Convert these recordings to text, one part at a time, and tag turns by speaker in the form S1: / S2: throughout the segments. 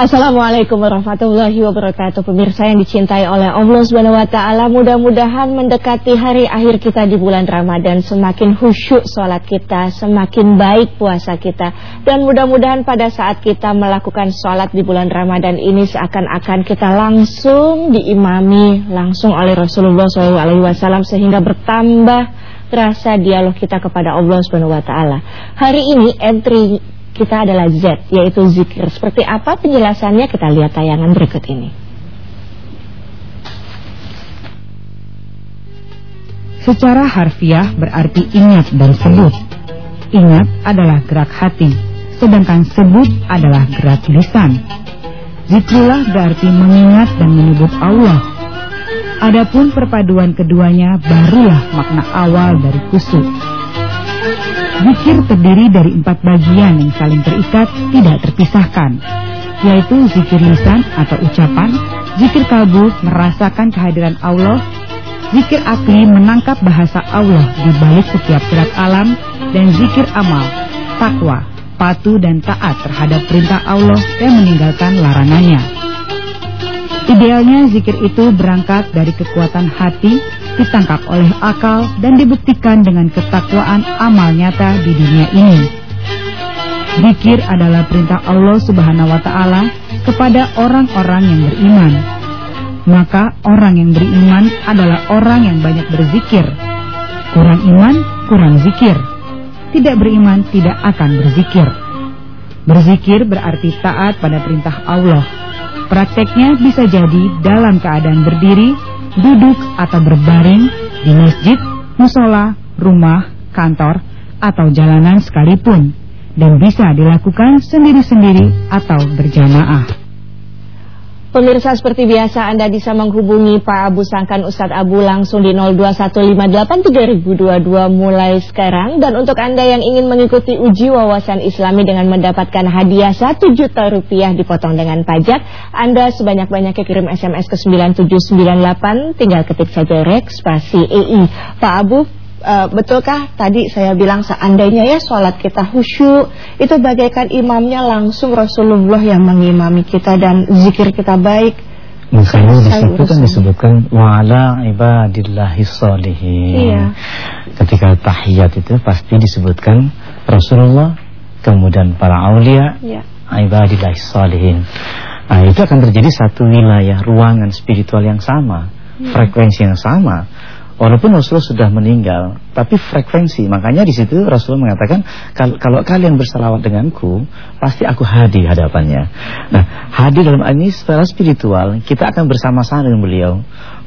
S1: Assalamualaikum warahmatullahi wabarakatuh. Pemirsa yang dicintai oleh Allah SWT Mudah-mudahan mendekati hari akhir kita di bulan Ramadan. Semakin khusyuk sholat kita Semakin baik puasa kita. Dan mudah-mudahan pada saat kita melakukan sholat di bulan Ramadan ini Seakan-akan kita langsung diimami Langsung oleh Rasulullah SAW Sehingga bertambah rasa dialog kita kepada Allah SWT Hari ini entry kita adalah Z, yaitu zikir. Seperti apa penjelasannya kita lihat tayangan berikut ini.
S2: Secara harfiah berarti ingat dan sebut. Ingat adalah gerak hati, sedangkan sebut adalah gerak lisan. Zikrillah berarti mengingat dan menyebut Allah. Adapun perpaduan keduanya barulah makna awal dari kusuk. Zikir terdiri dari empat bagian yang saling terikat, tidak terpisahkan, yaitu zikir lisan atau ucapan, zikir kalbu merasakan kehadiran Allah, zikir akli menangkap bahasa Allah di balik setiap gerak alam, dan zikir amal, takwa, patuh dan taat terhadap perintah Allah dan meninggalkan larangannya. Idealnya zikir itu berangkat dari kekuatan hati ditangkap oleh akal dan dibuktikan dengan ketakwaan amal nyata di dunia ini. Zikir adalah perintah Allah Subhanahu wa taala kepada orang-orang yang beriman. Maka orang yang beriman adalah orang yang banyak berzikir. Kurang iman, kurang zikir. Tidak beriman tidak akan berzikir. Berzikir berarti taat pada perintah Allah. Prakteknya bisa jadi dalam keadaan berdiri duduk atau berbaring di masjid, musola, rumah, kantor, atau jalanan sekalipun dan bisa dilakukan sendiri-sendiri atau berjamaah.
S1: Pemirsa seperti biasa Anda bisa menghubungi Pak Abu Sangkan Ustadz Abu langsung di 021583022 mulai sekarang. Dan untuk Anda yang ingin mengikuti uji wawasan islami dengan mendapatkan hadiah 1 juta rupiah dipotong dengan pajak Anda sebanyak-banyaknya kirim SMS ke 9798 tinggal ketik saja rek spasi EI Pak Abu uh, betulkah tadi saya bilang seandainya ya sholat kita khusyuk itu bagaikan imamnya langsung Rasulullah yang mengimami kita dan zikir kita baik
S3: Makanya di situ kan disebutkan wala ibadillahi sholihin. Iya. Ketika tahiyat itu pasti disebutkan Rasulullah, kemudian para aulia, iya. ibadillahi sholihin. Nah, itu akan terjadi satu wilayah ruangan spiritual yang sama, iya. frekuensi yang sama. Walaupun Rasulullah sudah meninggal, tapi frekuensi. Makanya di situ Rasulullah mengatakan, kalau kalian bersalawat denganku, pasti aku hadir hadapannya. Nah, hadir dalam ini secara spiritual, kita akan bersama-sama dengan beliau.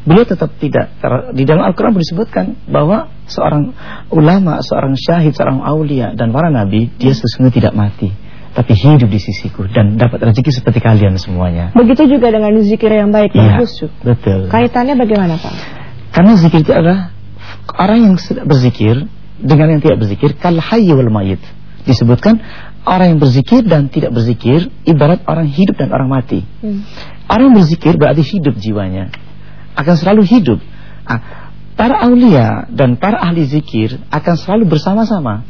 S3: Beliau tetap tidak di dalam Al-Quran disebutkan bahwa seorang ulama, seorang syahid, seorang aulia dan para nabi dia sesungguhnya tidak mati tapi hidup di sisiku dan dapat rezeki seperti kalian semuanya.
S1: Begitu juga dengan zikir yang baik dan ya, khusyuk.
S3: Betul.
S1: Kaitannya bagaimana, Pak?
S3: Karena zikir itu adalah orang yang berzikir dengan yang tidak berzikir kal hayy wal mayit. Disebutkan orang yang berzikir dan tidak berzikir ibarat orang hidup dan orang mati. Hmm. Orang yang berzikir berarti hidup jiwanya. Akan selalu hidup. Nah, para aulia dan para ahli zikir akan selalu bersama-sama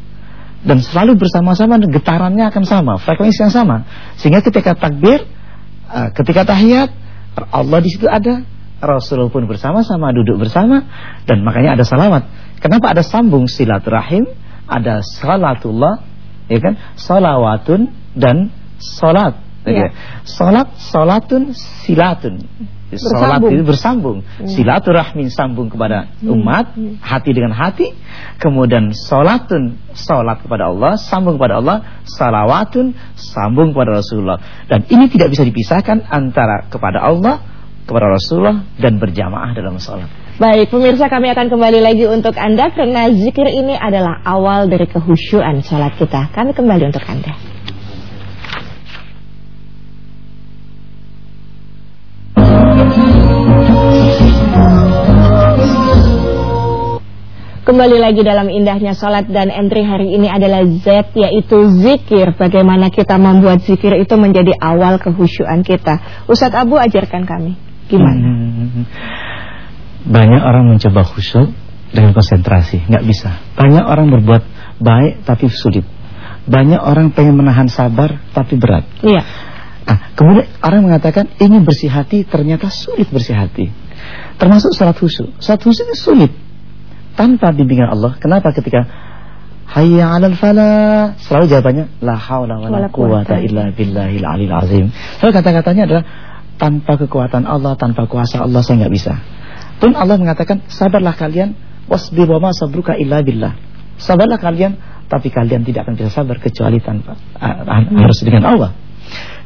S3: dan selalu bersama-sama getarannya akan sama, frekuensi yang sama. Sehingga ketika takbir, ah, ketika tahiyat, Allah di situ ada, Rasulullah pun bersama-sama duduk bersama dan makanya ada salawat. Kenapa ada sambung silaturahim, ada salatullah, ya kan? Salawatun dan salat. Ya. Salat, salatun, silatun. Salat itu bersambung. Hmm. Silaturahmi sambung kepada hmm. umat, hmm. hati dengan hati. Kemudian salatun, salat kepada Allah, sambung kepada Allah. Salawatun, sambung kepada Rasulullah. Dan ini tidak bisa dipisahkan antara kepada Allah kepada Rasulullah dan berjamaah dalam sholat.
S1: Baik, pemirsa kami akan kembali lagi untuk Anda karena zikir ini adalah awal dari kehusyuan sholat kita. Kami kembali untuk Anda. Kembali lagi dalam indahnya sholat dan entry hari ini adalah Z yaitu zikir Bagaimana kita membuat zikir itu menjadi awal kehusyuan kita Ustadz Abu ajarkan kami Gimana? Hmm.
S3: Banyak orang mencoba khusyuk dengan konsentrasi, nggak bisa. Banyak orang berbuat baik tapi sulit. Banyak orang pengen menahan sabar tapi berat.
S1: Iya.
S3: Nah, kemudian orang mengatakan ingin bersih hati ternyata sulit bersih hati. Termasuk salat khusyuk. Salat khusyuk itu sulit tanpa bimbingan Allah. Kenapa ketika hayya 'alal falah selalu jawabannya la haula wala quwata illa billahil alil azim. Selalu kata-katanya adalah tanpa kekuatan Allah, tanpa kuasa Allah saya nggak bisa. Pun Allah mengatakan sabarlah kalian wasbir wa ma sabruka illa billah. Sabarlah kalian tapi kalian tidak akan bisa sabar kecuali tanpa uh, harus dengan Allah.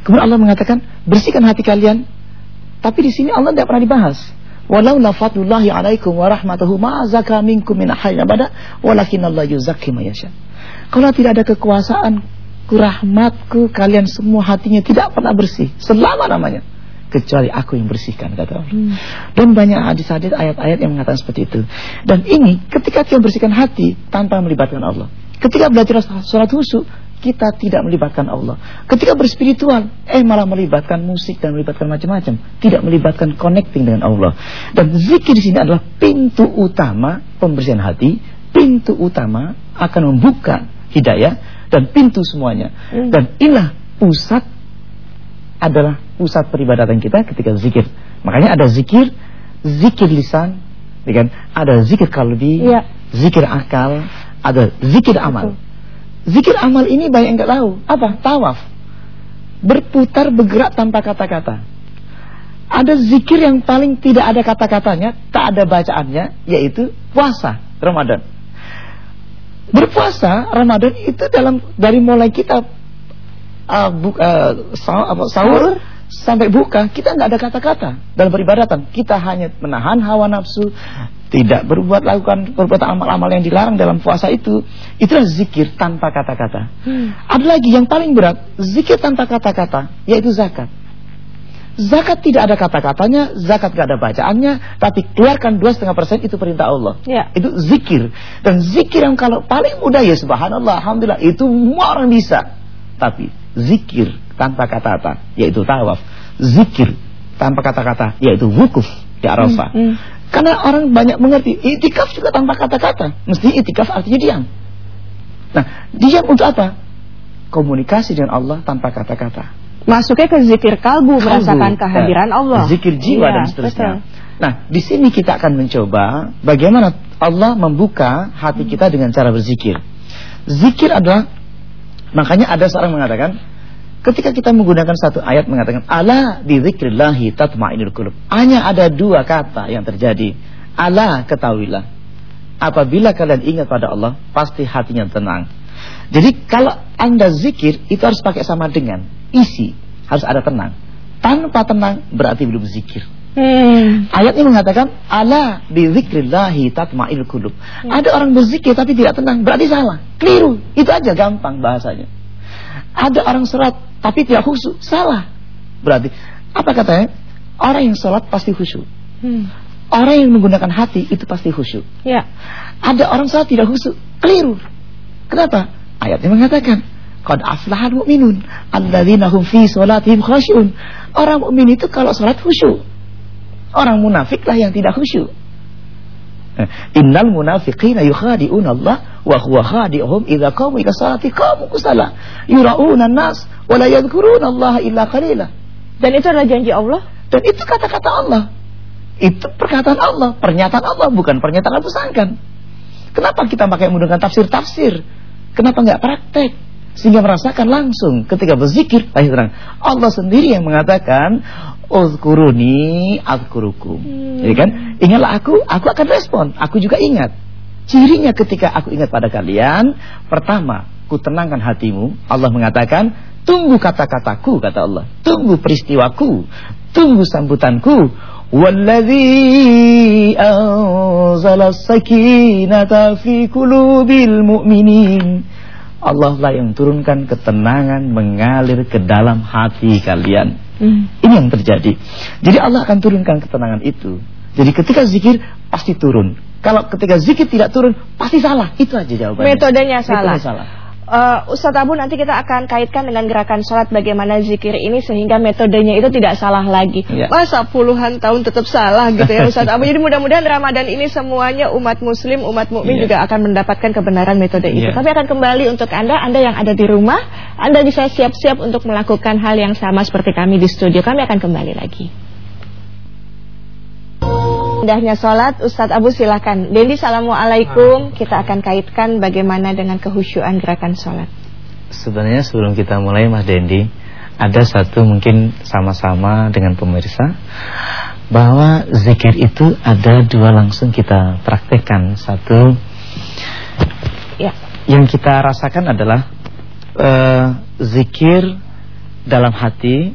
S3: Kemudian Allah mengatakan, bersihkan hati kalian. Tapi di sini Allah tidak pernah dibahas. Walau la fadlullahi alaikum wa rahmatuhu ma zaka minkum min ahadin abada walakin Allah yuzakki. Kalau tidak ada kekuasaan, kurahmatku kalian semua hatinya tidak pernah bersih selama namanya kecuali aku yang bersihkan kata Allah. Hmm. Dan banyak hadis-hadis ayat-ayat yang mengatakan seperti itu. Dan ini ketika kita bersihkan hati tanpa melibatkan Allah. Ketika belajar sholat khusyuk kita tidak melibatkan Allah. Ketika berspiritual, eh malah melibatkan musik dan melibatkan macam-macam, tidak melibatkan connecting dengan Allah. Dan zikir di sini adalah pintu utama pembersihan hati, pintu utama akan membuka hidayah dan pintu semuanya. Hmm. Dan inilah pusat adalah pusat peribadatan kita ketika zikir. Makanya ada zikir, zikir lisan, ya kan? Ada zikir kalbi, ya. zikir akal, ada zikir amal. Betul. Zikir amal ini banyak yang nggak tahu. Apa? Tawaf. Berputar bergerak tanpa kata-kata. Ada zikir yang paling tidak ada kata-katanya, tak ada bacaannya, yaitu puasa Ramadan. Berpuasa Ramadan itu dalam dari mulai kita uh, bu, uh, sahur, sahur sampai buka kita nggak ada kata-kata dalam peribadatan. Kita hanya menahan hawa nafsu tidak berbuat lakukan perbuatan amal-amal yang dilarang dalam puasa itu. Itulah zikir tanpa kata-kata. Hmm. ada lagi yang paling berat zikir tanpa kata-kata yaitu zakat. Zakat tidak ada kata-katanya zakat tidak ada bacaannya tapi keluarkan dua setengah persen itu perintah Allah. Ya. itu zikir. Dan zikir yang kalau paling mudah ya subhanallah alhamdulillah itu semua orang bisa. Tapi zikir tanpa kata-kata yaitu tawaf zikir tanpa kata-kata yaitu wukuf di Arafah hmm, hmm. Karena orang banyak mengerti Itikaf juga tanpa kata-kata Mesti itikaf artinya diam Nah diam untuk apa? Komunikasi dengan Allah tanpa kata-kata
S1: Masuknya ke zikir kalbu, kalbu Merasakan kehadiran ya. Allah
S3: Zikir jiwa ya, dan seterusnya betul. Nah di sini kita akan mencoba Bagaimana Allah membuka hati kita dengan cara berzikir Zikir adalah Makanya ada seorang mengatakan Ketika kita menggunakan satu ayat mengatakan ala dzikrillahi tatma'innul qulub. Hanya ada dua kata yang terjadi. Ala ketahuilah. Apabila kalian ingat pada Allah, pasti hatinya tenang. Jadi kalau Anda zikir itu harus pakai sama dengan isi, harus ada tenang. Tanpa tenang berarti belum zikir. Hmm. Ayat ini mengatakan ala dzikrillahi tatma'innul qulub. Hmm. Ada orang berzikir tapi tidak tenang, berarti salah. Keliru. Itu aja gampang bahasanya. Ada orang sholat tapi tidak khusyuk, salah. Berarti apa katanya? Orang yang sholat pasti khusyuk. Hmm. Orang yang menggunakan hati itu pasti khusyuk. Ya. Ada orang sholat tidak khusyuk, keliru. Kenapa? Ayatnya mengatakan, Qad aflahal mu'minun alladzina hum fi sholatihim khusyun. Orang mukmin itu kalau sholat khusyuk. Orang munafiklah yang tidak khusyuk. Innal munafiqina yukhadi'una Allah wa huwa khadi'uhum idza qamu ila salati qamu kusala yura'una an-nas wa la yadhkuruna Allah illa qalila.
S1: Dan itu adalah janji Allah
S3: dan itu kata-kata Allah. Itu perkataan Allah, pernyataan Allah bukan pernyataan Abu Sangkan. Kenapa kita pakai menggunakan tafsir-tafsir? Kenapa enggak praktek? Sehingga merasakan langsung ketika berzikir terang. Allah sendiri yang mengatakan Uzkuruni azkurukum. Hmm. Jadi kan, ingatlah aku, aku akan respon. Aku juga ingat. Cirinya ketika aku ingat pada kalian, pertama, ku tenangkan hatimu. Allah mengatakan, tunggu kata-kataku, kata Allah. Tunggu peristiwaku, tunggu sambutanku. Walladzi anzala sakinata fi qulubil mu'minin. Allah lah yang turunkan ketenangan mengalir ke dalam hati kalian. Hmm. Ini yang terjadi. Jadi Allah akan turunkan ketenangan itu. Jadi ketika zikir pasti turun. Kalau ketika zikir tidak turun pasti salah. Itu aja jawabannya.
S1: Metodenya salah.
S3: salah.
S1: uh, Ustadz Abu nanti kita akan kaitkan dengan gerakan sholat bagaimana zikir ini sehingga metodenya itu tidak salah lagi. Ya. Masa puluhan tahun tetap salah gitu ya Ustadz Abu. Jadi mudah-mudahan Ramadan ini semuanya umat muslim, umat mukmin ya. juga akan mendapatkan kebenaran metode itu. Ya. Tapi akan kembali untuk Anda, Anda yang ada di rumah, Anda bisa siap-siap untuk melakukan hal yang sama seperti kami di studio. Kami akan kembali lagi. Indahnya sholat, Ustadz Abu silakan. Dendi, Assalamualaikum. Kita akan kaitkan bagaimana dengan kehusyuan gerakan sholat.
S3: Sebenarnya sebelum kita mulai Mas Dendi, ada satu mungkin sama-sama dengan pemirsa bahwa zikir itu ada dua langsung kita praktekkan. Satu, ya. yang kita rasakan adalah uh, zikir dalam hati,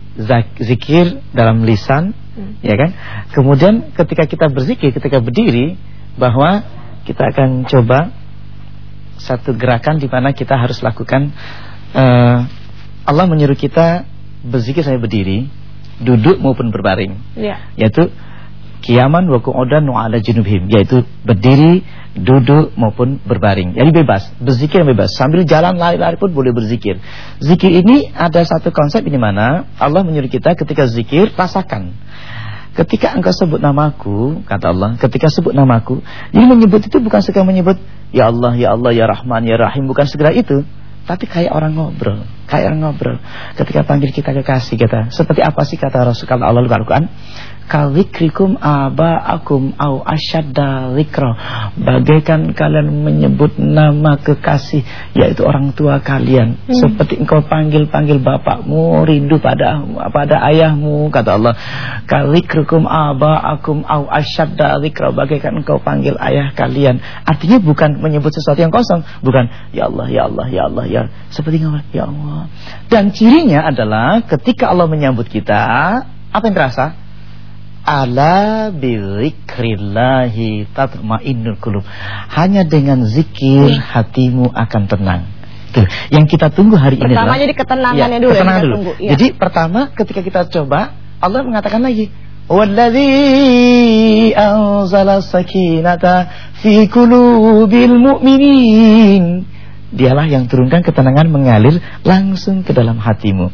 S3: zikir dalam lisan, hmm. ya kan? Kemudian ketika kita berzikir, ketika berdiri, bahwa kita akan coba satu gerakan di mana kita harus lakukan. Uh, Allah menyuruh kita berzikir sampai berdiri, duduk maupun berbaring, ya. yaitu kiaman wa qu'udan wa ala junubhim yaitu berdiri, duduk maupun berbaring. Jadi bebas, berzikir bebas. Sambil jalan lari-lari pun boleh berzikir. Zikir ini ada satu konsep di mana Allah menyuruh kita ketika zikir rasakan. Ketika engkau sebut namaku, kata Allah, ketika sebut namaku, jadi menyebut itu bukan segera menyebut ya Allah, ya Allah, ya Rahman, ya Rahim, bukan segera itu. Tapi kayak orang ngobrol, orang ngobrol. Ketika panggil kita kekasih kita, seperti apa sih kata Rasul kalau Allah Al-Quran? Kalikrikum aba'akum au asyadda likra Bagaikan kalian menyebut nama kekasih Yaitu orang tua kalian hmm. Seperti engkau panggil-panggil bapakmu Rindu pada pada ayahmu Kata Allah Kalikrikum aba'akum au asyadda likra Bagaikan engkau panggil ayah kalian Artinya bukan menyebut sesuatu yang kosong Bukan Ya Allah, Ya Allah, Ya Allah ya. Seperti ngomong Ya Allah Dan cirinya adalah ketika Allah menyambut kita Apa yang terasa? Ala bizikrillahi tatma'innul qulub. Hanya dengan zikir hatimu akan tenang. Tuh, yang kita tunggu hari
S1: pertama
S3: ini adalah
S1: jadi ketenangannya ya, dulu
S3: ketenangan dulu. Tunggu, ya. Jadi pertama ketika kita coba Allah mengatakan lagi Walladzi anzala sakinata fi qulubil mu'minin. Dialah yang turunkan ketenangan mengalir langsung ke dalam hatimu.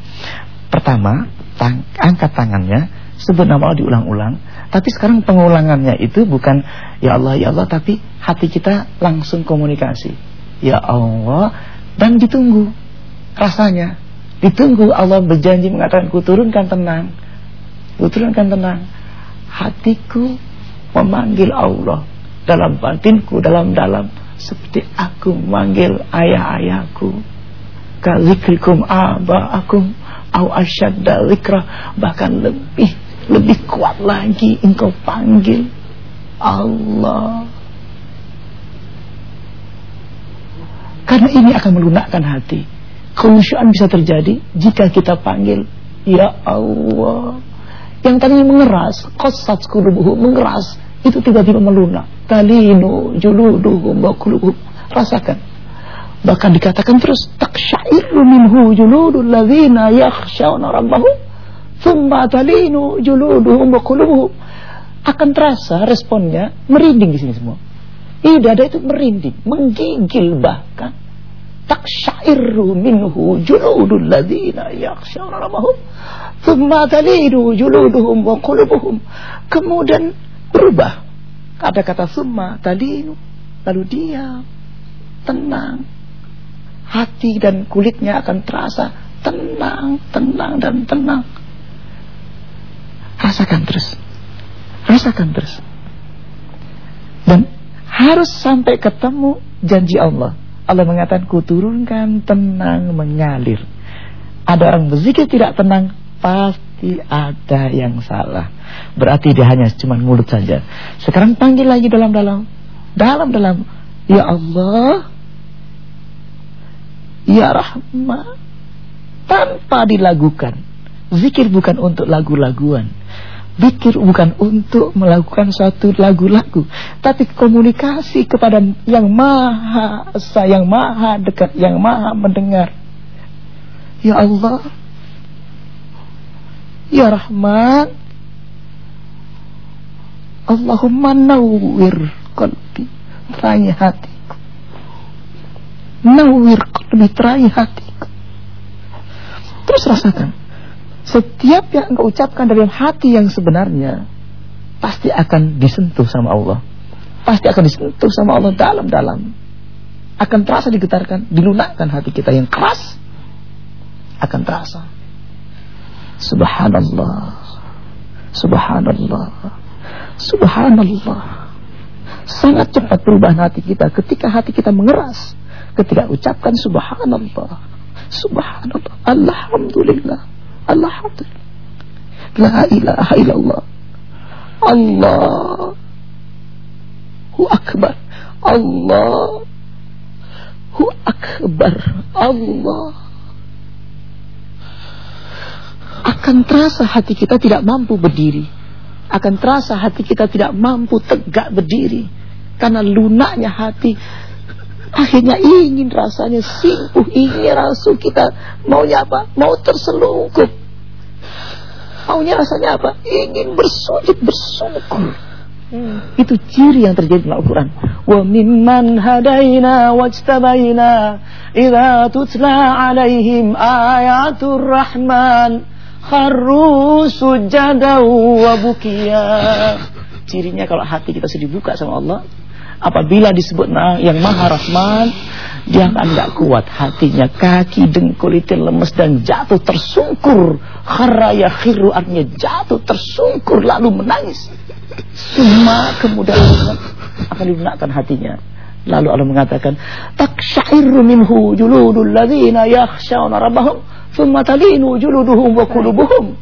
S3: Pertama, tang angkat tangannya. Sebut nama Allah diulang-ulang. Tapi sekarang pengulangannya itu bukan ya Allah ya Allah tapi hati kita langsung komunikasi. Ya Allah dan ditunggu rasanya. Ditunggu Allah berjanji mengatakan ku turunkan tenang. Ku turunkan tenang. Hatiku memanggil Allah dalam batinku dalam-dalam seperti aku memanggil ayah-ayahku kazikrikum aba'akum au asyadda zikra bahkan lebih lebih kuat lagi engkau panggil Allah. Karena ini akan melunakkan hati. Khusyuan bisa terjadi jika kita panggil Ya Allah. Yang tadi mengeras, qasat qulubuhum mengeras, itu tiba-tiba melunak. Talinu juluduhum wa qulubuhum. Rasakan. Bahkan dikatakan terus taksyairu minhu juludul ladzina yakhshawna rabbahum Thumma talinu juluduhum wa qulubuhum. Akan terasa responnya merinding di sini semua. Ih, dada itu merinding, menggigil bahkan. Taksyairu minhu juludul ladzina yakhshawna rabbahum. Thumma talinu juluduhum wa qulubuhum. Kemudian berubah. Kata-kata summa talinu lalu diam, tenang. Hati dan kulitnya akan terasa tenang, tenang dan tenang. Rasakan terus. Rasakan terus. Dan harus sampai ketemu janji Allah. Allah mengatakan kuturunkan tenang mengalir. Ada orang berzikir tidak tenang, pasti ada yang salah. Berarti dia hanya cuma mulut saja. Sekarang panggil lagi dalam-dalam. Dalam-dalam. Ya Allah. Ya Rahman. Tanpa dilakukan. Zikir bukan untuk lagu-laguan. Zikir bukan untuk melakukan suatu lagu-lagu, tapi komunikasi kepada yang maha esa, yang maha dekat, yang maha mendengar. Ya Allah, Ya Rahman, Allahumma nawwir qalbi, tanya hatiku. Nawir qalbi teraih hatiku. Terus rasakan. Setiap yang engkau ucapkan dalam hati yang sebenarnya pasti akan disentuh sama Allah. Pasti akan disentuh sama Allah dalam-dalam. Akan terasa digetarkan, dilunakkan hati kita yang keras. Akan terasa. Subhanallah. Subhanallah. Subhanallah. Sangat cepat perubahan hati kita ketika hati kita mengeras. Ketika ucapkan subhanallah. Subhanallah. Alhamdulillah. Alhamdulillah. La ilaha illallah. Allahu akbar. Allahu akbar. Allah akan terasa hati kita tidak mampu berdiri. Akan terasa hati kita tidak mampu tegak berdiri. Karena lunaknya hati akhirnya ingin rasanya simpuh, ingin rasu kita maunya apa? Mau terselungkup. Maunya rasanya apa? Ingin bersujud, bersungkur. Hmm. Itu ciri yang terjadi dalam Al-Quran. Wa mimman hadaina wajtabaina idza tutla alaihim ayatul rahman kharru sujada wa bukiya. Cirinya kalau hati kita sudah dibuka sama Allah, apabila disebut yang Maha Rahman, dia akan kuat hatinya, kaki dengkul itu lemes dan jatuh tersungkur. Kharaya khiru artinya jatuh tersungkur lalu menangis. Semua kemudian akan dilunakkan hatinya. Lalu Allah mengatakan, "Taksyairu minhu juludul ladzina yakhshawna rabbahum." Thumma talinu juluduhum wa kulubuhum.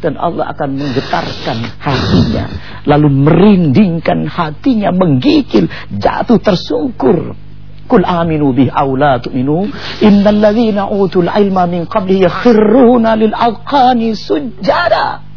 S3: Dan Allah akan menggetarkan hatinya. Lalu merindingkan hatinya, menggigil, jatuh tersungkur. Kul aminu bih awla tu'minu. Innal ladhina utul ilma min qabli yakhirruna lil alqani sujada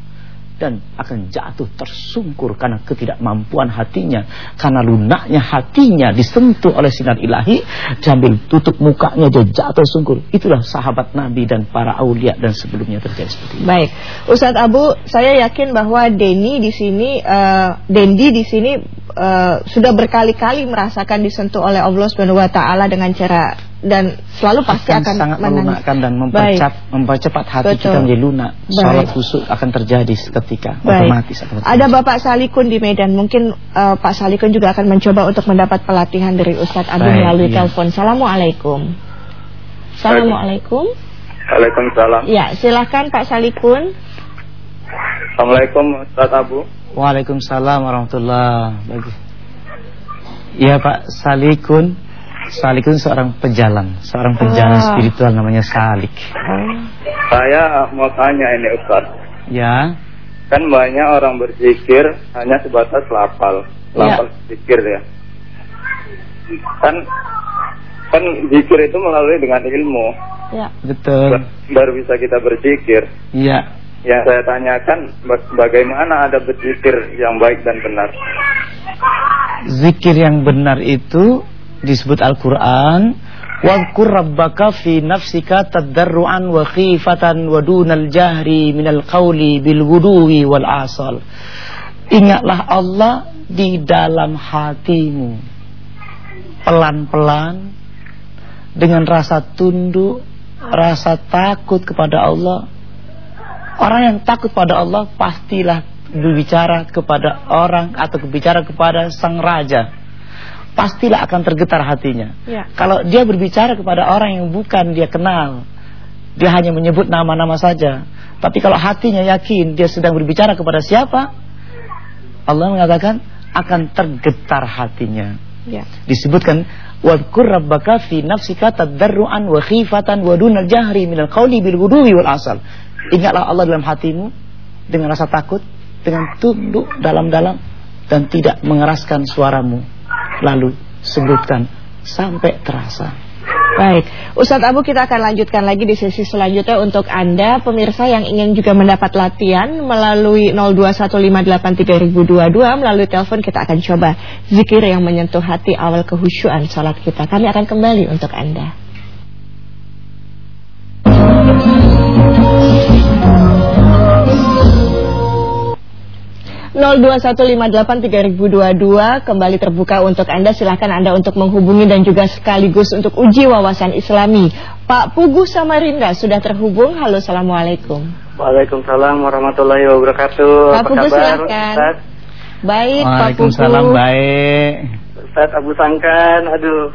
S3: dan akan jatuh tersungkur karena ketidakmampuan hatinya. Karena lunaknya hatinya disentuh oleh sinar ilahi sambil tutup mukanya dia jatuh tersungkur. Itulah sahabat Nabi dan para aulia dan sebelumnya terjadi seperti itu.
S1: Baik, Ustadz Abu, saya yakin bahwa Denny di sini uh, Dendi di sini uh, sudah berkali-kali merasakan disentuh oleh Allah Subhanahu wa taala dengan cara dan selalu pasti akan,
S3: akan sangat melunakkan dan mempercepat, mempercepat hati Betul. kita menjadi lunak. Salat khusyuk akan terjadi seketika Baik. otomatis.
S1: Ada Bapak Salikun di Medan, mungkin uh, Pak Salikun juga akan mencoba untuk mendapat pelatihan dari Ustadz Abu melalui iya. telepon. Assalamualaikum. Assalamualaikum.
S4: Waalaikumsalam.
S1: Ya, silakan Pak Salikun.
S4: Assalamualaikum Ustadz Abu.
S3: Waalaikumsalam warahmatullahi wabarakatuh. Ya Pak Salikun. Salik itu seorang pejalan, seorang pejalan oh. spiritual namanya Salik.
S4: Saya mau tanya ini Ustaz.
S3: Ya.
S4: Kan banyak orang berzikir hanya sebatas lapal, lapal ya. zikir ya. Kan kan zikir itu melalui dengan ilmu.
S3: Ya. Betul.
S4: Baru bisa kita berzikir.
S3: Iya.
S4: Yang saya tanyakan bagaimana ada berzikir yang baik dan benar.
S3: Zikir yang benar itu disebut Al-Qur'an Wadkur rabbaka fi nafsika tadarruan wa khifatan wa dunal jahri minal qawli bil wuduwi wal asal. Ingatlah Allah di dalam hatimu. Pelan-pelan dengan rasa tunduk, rasa takut kepada Allah. Orang yang takut pada Allah pastilah berbicara kepada orang atau berbicara kepada sang raja pastilah akan tergetar hatinya. Ya. Kalau dia berbicara kepada orang yang bukan dia kenal, dia hanya menyebut nama-nama saja. Tapi kalau hatinya yakin dia sedang berbicara kepada siapa, Allah mengatakan akan tergetar hatinya. Ya. Disebutkan wadkur rabbaka fi nafsika tadarruan wa khifatan wa dunal jahri minal qawli bil wudu'i wal asal. Ingatlah Allah dalam hatimu dengan rasa takut, dengan tunduk dalam-dalam dan tidak mengeraskan suaramu lalu sebutkan sampai terasa.
S1: Baik, Ustadz Abu kita akan lanjutkan lagi di sesi selanjutnya untuk Anda pemirsa yang ingin juga mendapat latihan melalui 02158322 melalui telepon kita akan coba zikir yang menyentuh hati awal kehusyuan salat kita. Kami akan kembali untuk Anda. 02158322 02158322 kembali terbuka untuk Anda. Silahkan Anda untuk menghubungi dan juga sekaligus untuk uji wawasan Islami. Pak Pugu Samarinda sudah terhubung. Halo, Assalamualaikum.
S5: Waalaikumsalam warahmatullahi wabarakatuh.
S1: Pak
S5: Apa
S1: Pugu
S5: kabar,
S1: silahkan.
S5: Ustaz?
S1: Baik, Pak Pugu.
S3: Waalaikumsalam baik.
S5: Ustaz Abu Sangkan, aduh.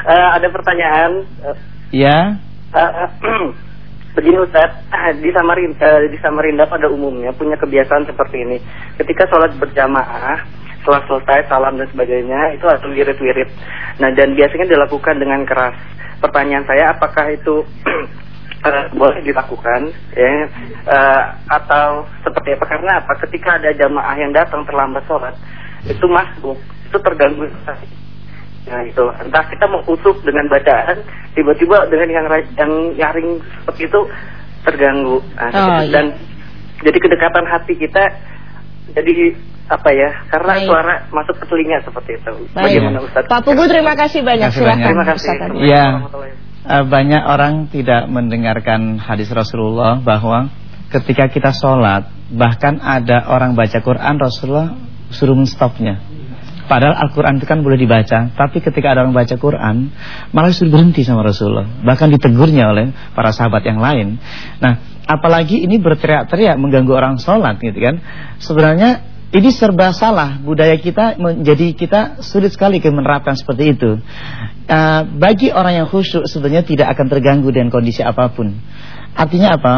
S5: Eh, ada pertanyaan. Eh,
S3: Ya.
S5: eh, begini Ustaz, di Samarinda, di Samarinda pada umumnya punya kebiasaan seperti ini. Ketika sholat berjamaah, setelah selesai salam dan sebagainya, itu harus wirid-wirid. Nah, dan biasanya dilakukan dengan keras. Pertanyaan saya, apakah itu eh, boleh dilakukan, ya, eh, atau seperti apa? Karena apa? Ketika ada jamaah yang datang terlambat sholat, itu masuk, itu terganggu. Nah itu, entah kita mau usuk dengan bacaan, tiba-tiba dengan yang yang nyaring seperti itu terganggu. Nah,
S1: Oh,
S5: seperti-
S1: iya.
S5: dan jadi kedekatan hati kita jadi apa ya? Karena
S1: Baik.
S5: suara masuk ke telinga seperti itu.
S1: Baik.
S5: Bagaimana Ustaz?
S1: Pak Pugu terima kasih banyak.
S3: Terima kasih banyak.
S1: Silahkan.
S5: Terima kasih.
S3: Iya. Eh, banyak orang tidak mendengarkan hadis Rasulullah bahwa ketika kita sholat bahkan ada orang baca Quran Rasulullah suruh menstopnya. Padahal Al-Quran itu kan boleh dibaca Tapi ketika ada orang baca Quran Malah suruh berhenti sama Rasulullah. Bahkan ditegurnya oleh para sahabat yang lain. Nah apalagi ini berteriak-teriak Mengganggu orang sholat gitu kan. Sebenarnya ini serba salah. Budaya kita menjadi kita sulit sekali menerapkan seperti itu. Eh, Bagi orang yang khusyuk sebenarnya tidak akan terganggu dengan kondisi apa pun. Artinya apa?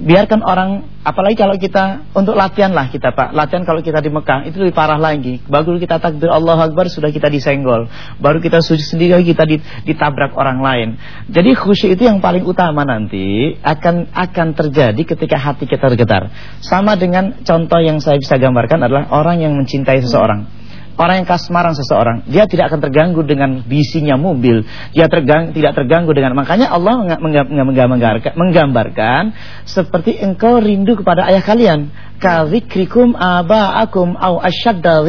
S3: Biarkan orang apalagi kalau kita untuk latihan lah kita Pak. Latihan kalau kita di Mekah itu lebih parah lagi. Baru kita takbir Allah Akbar sudah kita disenggol. Baru kita sujud sendiri kita ditabrak orang lain. Jadi khusyuk itu yang paling utama nanti akan akan terjadi ketika hati kita tergetar. Sama dengan contoh yang saya bisa gambarkan adalah orang yang mencintai seseorang Orang yang kasmaran seseorang Dia tidak akan terganggu dengan bisinya mobil. Dia tergang, tidak terganggu dengan Makanya Allah menggambarkan, menggambarkan Seperti engkau rindu kepada ayah kalian. Kazikrikum aba'akum au asyadda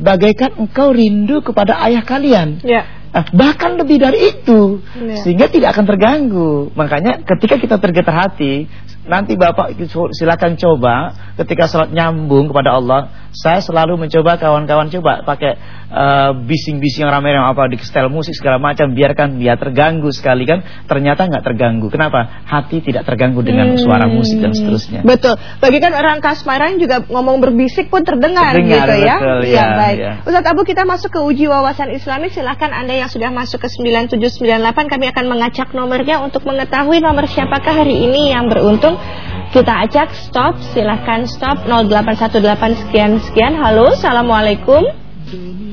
S3: Bagaikan engkau rindu kepada ayah kalian.
S1: Ya.
S3: Ah, Bahkan lebih dari itu.
S1: Ya.
S3: Sehingga tidak akan terganggu. Makanya ketika kita tergetar hati Nanti Bapak silakan coba Ketika sholat nyambung kepada Allah Saya selalu mencoba kawan-kawan coba Pakai eh, bising-bising yang ramai-ramai apa Di setel musik segala macam Biarkan dia terganggu sekali kan Ternyata nggak terganggu Kenapa? Hati tidak terganggu dengan suara musik dan seterusnya
S1: Betul. Bagikan orang kasmaran juga ngomong berbisik pun terdengar,
S3: Terdengar,
S1: gitu ya.
S3: betul,
S1: Iya,
S3: ya,
S1: baik.
S3: ya.
S1: Ustaz Abu kita masuk ke uji wawasan Islami. Silahkan Anda yang sudah masuk ke 9798 kami akan mengacak nomornya untuk mengetahui nomor siapakah hari ini yang beruntung. Kita acak stop, silahkan stop 0818 sekian sekian. Halo, assalamualaikum.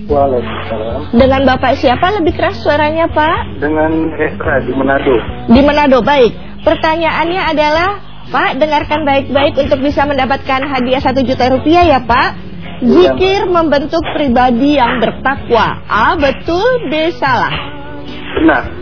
S5: Waalaikumsalam.
S1: Dengan Bapak siapa lebih keras suaranya Pak?
S5: Dengan Hesra di Manado.
S1: Di Manado, baik. Pertanyaannya adalah, Pak, dengarkan baik-baik untuk bisa mendapatkan hadiah 1 juta rupiah ya, Pak. Zikir membentuk pribadi yang bertakwa. A, betul, B, salah.
S5: Benar.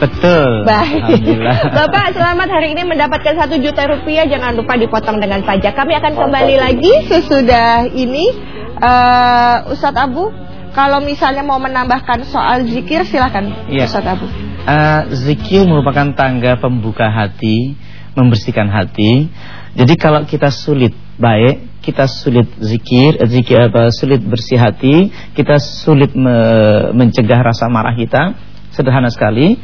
S3: Betul
S1: Baik.
S3: Alhamdulillah
S1: Bapak, selamat hari ini mendapatkan 1 juta rupiah. Jangan lupa dipotong dengan pajak. Kami akan kembali lagi sesudah ini. Eh, Ustadz Abu, kalau misalnya mau menambahkan soal zikir, silakan,
S3: Iya.
S1: Ustadz Abu.
S3: Eh, zikir merupakan tangga pembuka hati, membersihkan hati. Jadi kalau kita sulit baik, kita sulit zikir, eh, zikir apa sulit bersih hati, kita sulit me- mencegah rasa marah kita. Sederhana sekali.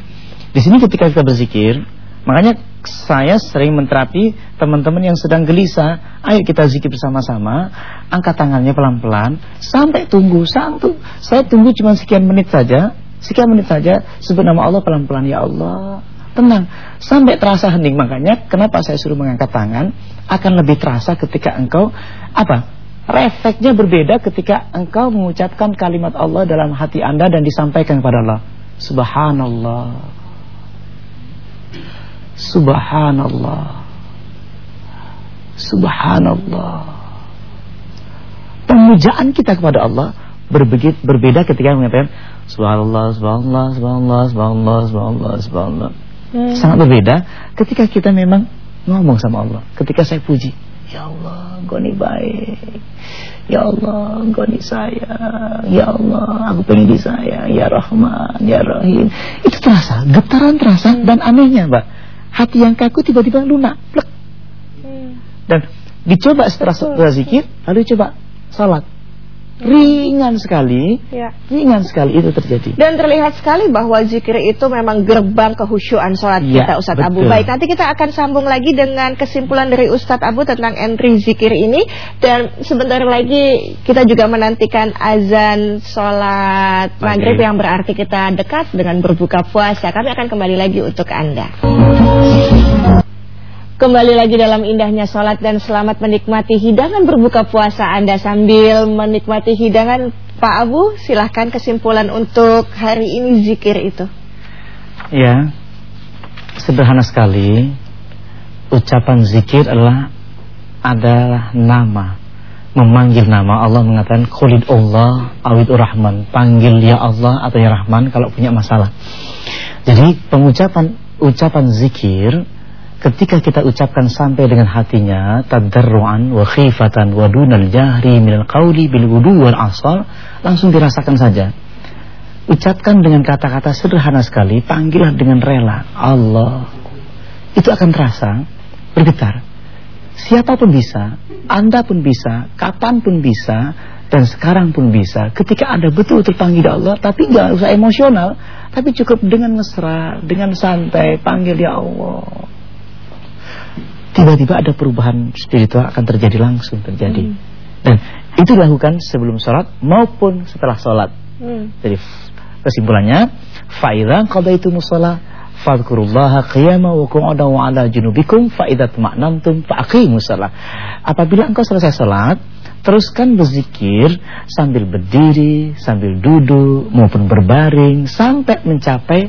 S3: Di sini ketika kita berzikir, makanya saya sering menterapi teman-teman yang sedang gelisah. Ayo kita zikir bersama-sama, angkat tangannya pelan-pelan, sampai tunggu satu. Saya tunggu cuma sekian menit saja, sekian menit saja, sebut nama Allah pelan-pelan ya Allah. Tenang, sampai terasa hening. Makanya kenapa saya suruh mengangkat tangan akan lebih terasa ketika engkau apa? Refleksnya berbeda ketika engkau mengucapkan kalimat Allah dalam hati Anda dan disampaikan kepada Allah. Subhanallah. Subhanallah. Subhanallah. Pemujaan kita kepada Allah berbeda, berbeda ketika mengatakan subhanallah, subhanallah, subhanallah, subhanallah, subhanallah, subhanallah. Sangat berbeda ketika kita memang ngomong sama Allah. Ketika saya puji, ya Allah, engkau ini baik. Ya Allah, engkau ini sayang. Ya Allah, aku pengen disayang. Ya Rahman, ya Rahim. Itu terasa, getaran terasa dan anehnya, Mbak. Hati yang kaku tiba-tiba lunak, plek. Dan Dicoba setelah, setelah zikir, lalu coba salat. Ringan sekali,
S1: Ya.
S3: ringan sekali itu terjadi.
S1: Dan terlihat sekali bahwa zikir itu memang gerbang kehusyuan sholat
S3: Ya,
S1: kita Ustadz Abu. Baik, nanti kita akan sambung lagi dengan kesimpulan dari Ustadz Abu tentang entry zikir ini. Dan sebentar lagi kita juga menantikan azan sholat Maghrib. yang berarti kita dekat dengan berbuka puasa. Kami akan kembali lagi untuk Anda. Kembali lagi dalam indahnya sholat dan selamat menikmati hidangan berbuka puasa Anda sambil menikmati hidangan Pak Abu silahkan kesimpulan untuk hari ini zikir itu
S3: Ya, sederhana sekali. Ucapan zikir adalah adalah nama, memanggil nama. Allah mengatakan Qulid Allah awid Rahman, panggil ya Allah atau ya Rahman kalau punya masalah. Jadi pengucapan ucapan zikir ketika kita ucapkan sampai dengan hatinya tadarruan wa khifatan wa dunal jahri minal qawli bil wudu wal asal langsung dirasakan saja. Ucapkan dengan kata-kata sederhana sekali, panggillah dengan rela Allah. Itu akan terasa bergetar. Siapa pun bisa, Anda pun bisa, kapan pun bisa, dan sekarang pun bisa. Ketika Anda betul-betul panggil Allah, tapi nggak usah emosional, tapi cukup dengan mesra, dengan santai, panggil ya Allah. Tiba-tiba ada perubahan spiritual akan terjadi langsung terjadi. Dan itu dilakukan sebelum sholat maupun setelah sholat.
S1: Hmm.
S3: Jadi kesimpulannya, fa'idzan qadaitumus shalah fadhkurullaha qiyaman wa qu'udan wa 'ala junubikum fa idza tma'nantum faqimus shalah. Apabila engkau selesai salat, teruskan berzikir sambil berdiri, sambil duduk maupun berbaring sampai mencapai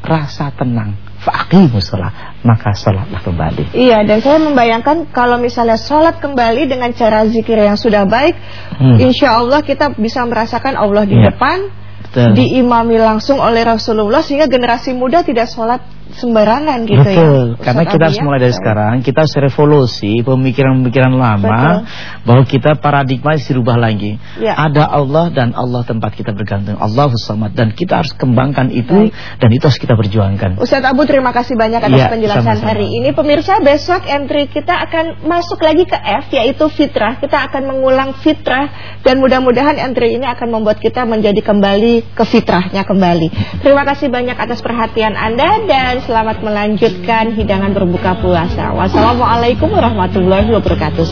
S3: rasa tenang. Faqimus shalah, maka salatlah kembali.
S1: Iya dan saya membayangkan kalau misalnya sholat kembali dengan cara zikir yang sudah baik
S3: Hmm.
S1: Insya Allah kita bisa merasakan Allah di
S3: Iya.
S1: depan
S3: Betul.
S1: Diimami langsung oleh Rasulullah Sehingga generasi muda tidak sholat sembarangan gitu ya
S3: Betul,
S1: Ustaz
S3: karena kita harus
S1: ya?
S3: mulai dari sekarang kita harus revolusi pemikiran-pemikiran lama
S1: Betul.
S3: bahwa kita paradigma harus dirubah lagi.
S1: Ya.
S3: Ada Allah dan Allah tempat kita bergantung. Allahus samad dan kita harus kembangkan itu
S1: Baik.
S3: dan itu harus kita perjuangkan.
S1: Ustadz Abu terima kasih banyak atas
S3: Iya,
S1: penjelasan
S3: sama-sama.
S1: hari ini Pemirsa besok entry kita akan masuk lagi ke F yaitu fitrah Kita akan mengulang fitrah Dan mudah-mudahan entry ini akan membuat kita menjadi kembali ke fitrahnya kembali Terima kasih banyak atas perhatian Anda Dan selamat melanjutkan hidangan berbuka puasa. Wassalamualaikum warahmatullahi wabarakatuh